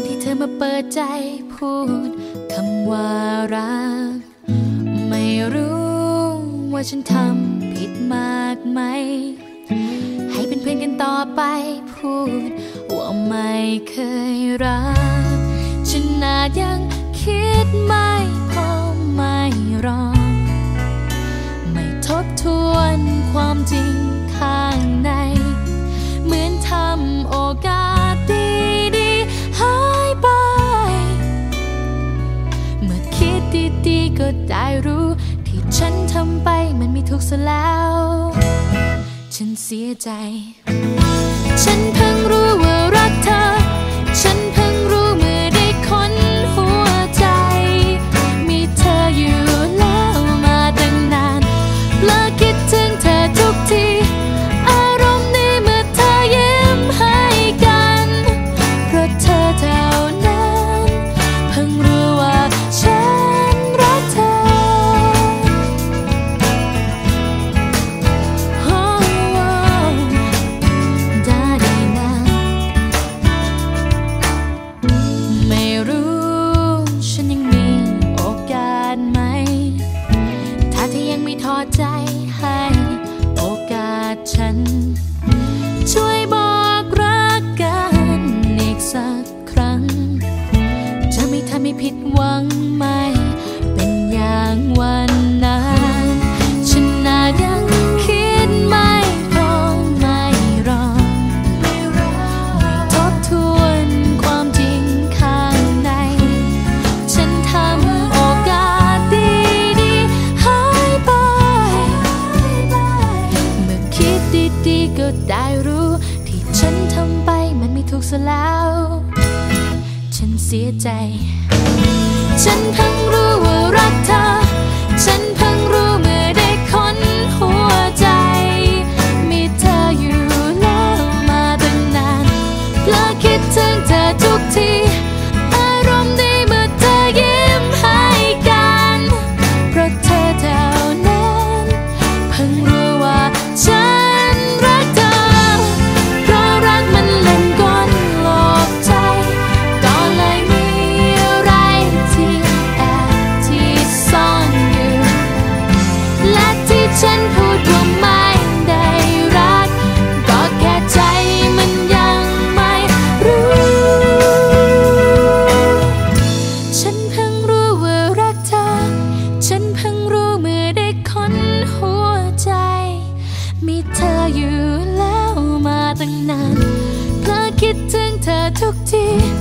วันที่เธอมาเปิดใจพูดคำว่ารัก ไม่รู้ว่าฉันทำผิดมากไหม ให้เป็นเพื่อนกันต่อไปพูด ว่าไม่เคยรัก ฉันอาจยังคิดไม่พอไม่รอำไปมันไม่ถูกซะแล้ว ฉันเสียใจ ฉันเพิ่งรู้ว่า ผิดหวังไหม เป็นอย่างวันนั้นฉันอาจยังคิดไม่พอไม่รอไม่ทบทวนความจริงข้างใน ฉันทำโอกาสดีๆหายไป เมื่อคิดดีๆก็ได้รู้ ที่ฉันทำไปมันไม่ถูกซะแล้ว ฉันเสียใจ ฉันเพิ่งรู้ว่ารักเธอ อ